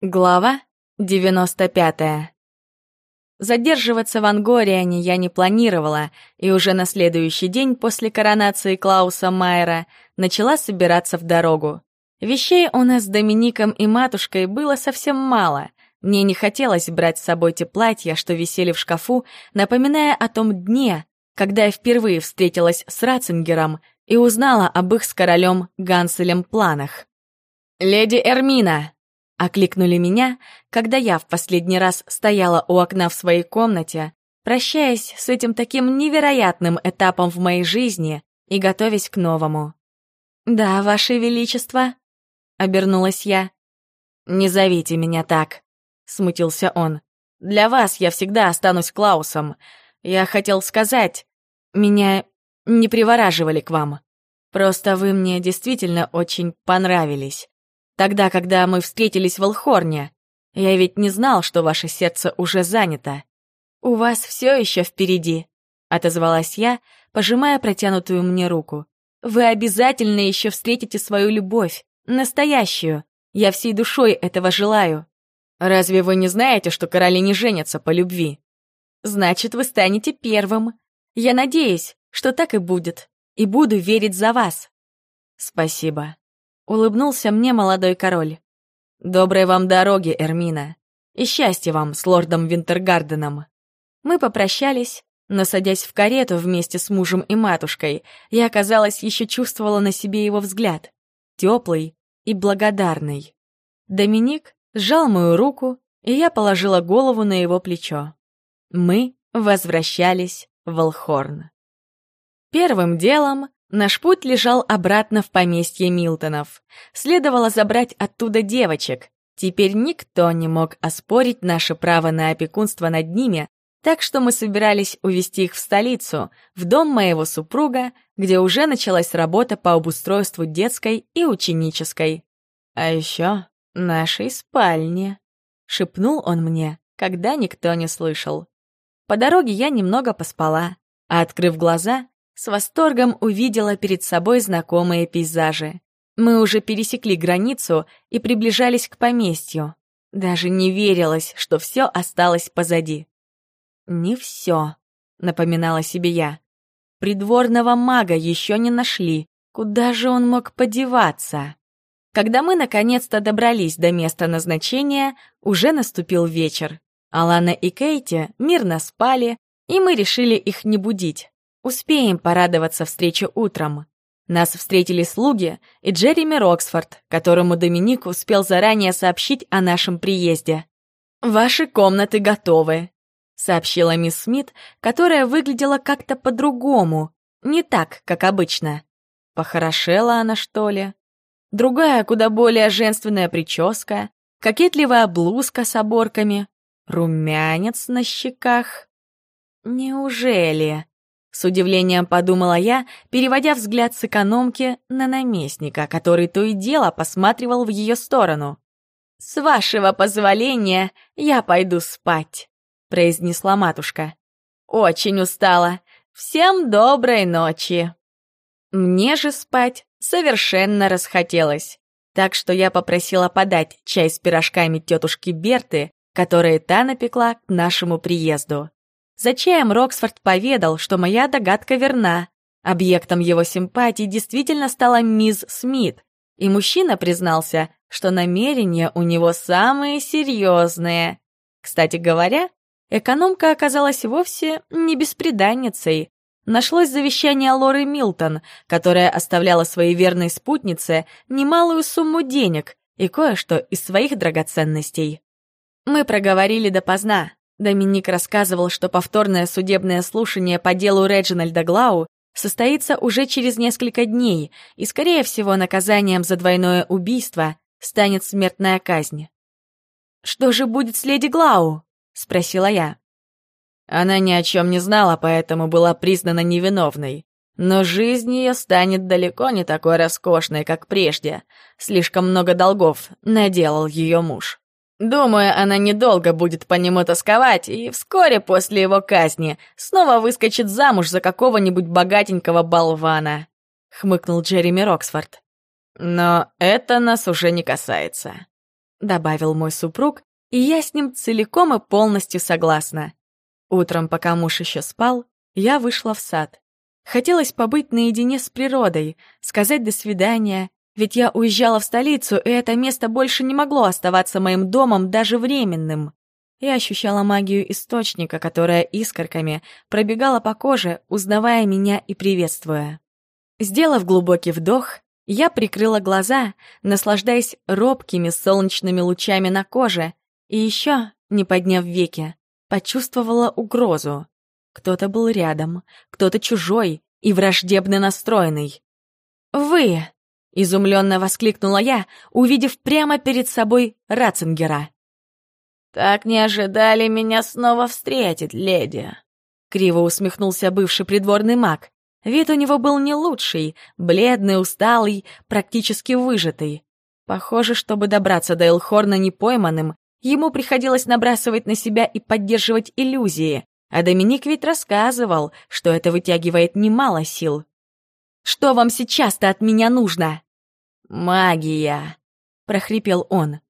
Глава 95 Задерживаться в Ангориане я не планировала, и уже на следующий день после коронации Клауса Майера начала собираться в дорогу. Вещей у нас с Домиником и матушкой было совсем мало. Мне не хотелось брать с собой те платья, что висели в шкафу, напоминая о том дне, когда я впервые встретилась с Ратцингером и узнала об их с королем Ганселем планах. «Леди Эрмина!» Окликнули меня, когда я в последний раз стояла у окна в своей комнате, прощаясь с этим таким невероятным этапом в моей жизни и готовясь к новому. «Да, Ваше Величество», — обернулась я. «Не зовите меня так», — смутился он. «Для вас я всегда останусь Клаусом. Я хотел сказать, меня не привораживали к вам. Просто вы мне действительно очень понравились. Тогда, когда мы встретились в Алхорне. Я ведь не знал, что ваше сердце уже занято. У вас все еще впереди, отозвалась я, пожимая протянутую мне руку. Вы обязательно еще встретите свою любовь, настоящую. Я всей душой этого желаю. Разве вы не знаете, что короли не женятся по любви? Значит, вы станете первым. Я надеюсь, что так и будет, и буду верить за вас. Спасибо. Улыбнулся мне молодой король. «Доброй вам дороги, Эрмина. И счастья вам с лордом Винтергарденом». Мы попрощались, но, садясь в карету вместе с мужем и матушкой, я, казалось, еще чувствовала на себе его взгляд. Теплый и благодарный. Доминик сжал мою руку, и я положила голову на его плечо. Мы возвращались в Алхорн. Первым делом Наш путь лежал обратно в поместье Милтонов. Следовало забрать оттуда девочек. Теперь никто не мог оспорить наше право на опекунство над ними, так что мы собирались увезти их в столицу, в дом моего супруга, где уже началась работа по обустройству детской и ученической. А еще нашей спальни, шепнул он мне, когда никто не слышал. По дороге я немного поспала, а, открыв глаза, с восторгом увидела перед собой знакомые пейзажи. Мы уже пересекли границу и приближались к поместью. Даже не верилось, что все осталось позади. «Не все», — напоминала себе я. «Придворного мага еще не нашли. Куда же он мог подеваться?» Когда мы наконец-то добрались до места назначения, уже наступил вечер. Алана и Кейти мирно спали, и мы решили их не будить. Успеем порадоваться встрече утром. Нас встретили слуги и Джереми Роксфорд, которому Доминик успел заранее сообщить о нашем приезде. «Ваши комнаты готовы», — сообщила мисс Смит, которая выглядела как-то по-другому, не так, как обычно. Похорошела она, что ли? Другая, куда более женственная прическа, кокетливая блузка с оборками, румянец на щеках. Неужели? С удивлением подумала я, переводя взгляд с экономки на наместника, который то и дело посматривал в ее сторону. «С вашего позволения я пойду спать», — произнесла матушка. «Очень устала. Всем доброй ночи». Мне же спать совершенно расхотелось, так что я попросила подать чай с пирожками тетушки Берты, которые та напекла к нашему приезду. За чаем Роксфорд поведал, что моя догадка верна. Объектом его симпатии действительно стала мисс Смит, и мужчина признался, что намерения у него самые серьезные. Кстати говоря, экономка оказалась вовсе не бесприданницей. Нашлось завещание Лоры Милтон, которая оставляла своей верной спутнице немалую сумму денег и кое-что из своих драгоценностей. Мы проговорили допоздна, Доминик рассказывал, что повторное судебное слушание по делу Реджинальда Глау состоится уже через несколько дней, и, скорее всего, наказанием за двойное убийство станет смертная казнь. «Что же будет с леди Глау?» — спросила я. Она ни о чем не знала, поэтому была признана невиновной. Но жизнь ее станет далеко не такой роскошной, как прежде. Слишком много долгов наделал ее муж. Думаю, она недолго будет по нему тосковать, и вскоре после его казни снова выскочит замуж за какого-нибудь богатенького болвана», — хмыкнул Джереми Роксфорд. «Но это нас уже не касается». — добавил мой супруг, и я с ним целиком и полностью согласна. Утром, пока муж еще спал, я вышла в сад. Хотелось побыть наедине с природой, сказать «до свидания», ведь я уезжала в столицу, и это место больше не могло оставаться моим домом даже временным. Я ощущала магию источника, которая искорками пробегала по коже, узнавая меня и приветствуя. Сделав глубокий вдох, я прикрыла глаза, наслаждаясь робкими солнечными лучами на коже, и еще, не подняв веки, почувствовала угрозу. Кто-то был рядом, кто-то чужой и враждебно настроенный. «Вы!» — изумленно воскликнула я, увидев прямо перед собой Ратцингера. «Так не ожидали меня снова встретить, леди!» Криво усмехнулся бывший придворный маг. Вид у него был не лучший, бледный, усталый, практически выжатый. Похоже, чтобы добраться до Элхорна непойманным, ему приходилось набрасывать на себя и поддерживать иллюзии, а Доминик ведь рассказывал, что это вытягивает немало сил. «Что вам сейчас-то от меня нужно?» «Магия», — прохрипел он.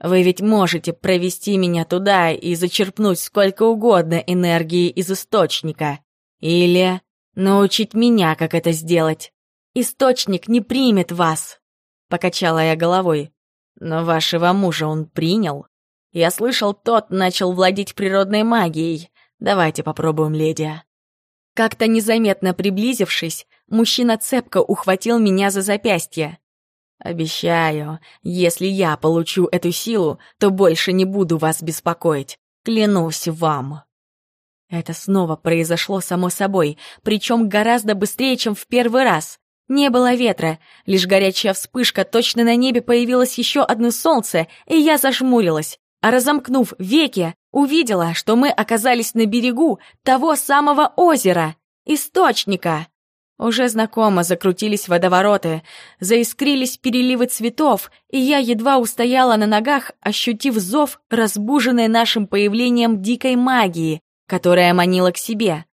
«Вы ведь можете провести меня туда и зачерпнуть сколько угодно энергии из источника. Или научить меня, как это сделать. Источник не примет вас», — покачала я головой. «Но вашего мужа он принял. Я слышал, тот начал владеть природной магией. Давайте попробуем, леди». Как-то незаметно приблизившись, мужчина цепко ухватил меня за запястье. «Обещаю, если я получу эту силу, то больше не буду вас беспокоить. Клянусь вам». Это снова произошло само собой, причем гораздо быстрее, чем в первый раз. Не было ветра, лишь горячая вспышка, точно на небе появилось еще одно солнце, и я зажмурилась а разомкнув веки, увидела, что мы оказались на берегу того самого озера, источника. Уже знакомо закрутились водовороты, заискрились переливы цветов, и я едва устояла на ногах, ощутив зов, разбуженный нашим появлением дикой магии, которая манила к себе.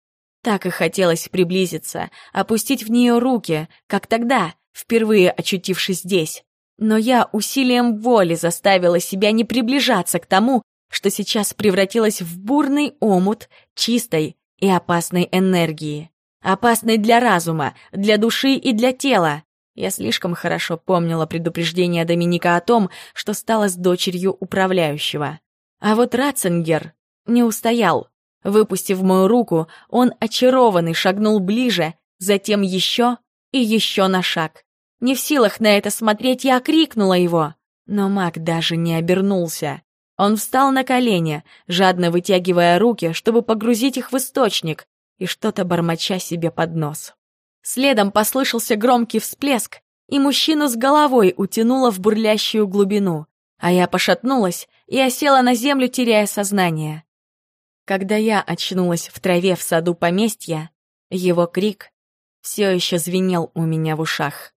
Так и хотелось приблизиться, опустить в нее руки, как тогда, впервые очутившись здесь. Но я усилием воли заставила себя не приближаться к тому, что сейчас превратилась в бурный омут чистой и опасной энергии. Опасной для разума, для души и для тела. Я слишком хорошо помнила предупреждение Доминика о том, что стала с дочерью управляющего. А вот Ратцингер не устоял. Выпустив мою руку, он очарованный шагнул ближе, затем еще и еще на шаг. Не в силах на это смотреть, я крикнула его. Но маг даже не обернулся. Он встал на колени, жадно вытягивая руки, чтобы погрузить их в источник, и что-то бормоча себе под нос. Следом послышался громкий всплеск, и мужчину с головой утянуло в бурлящую глубину, а я пошатнулась и осела на землю, теряя сознание. Когда я очнулась в траве в саду поместья, его крик все еще звенел у меня в ушах.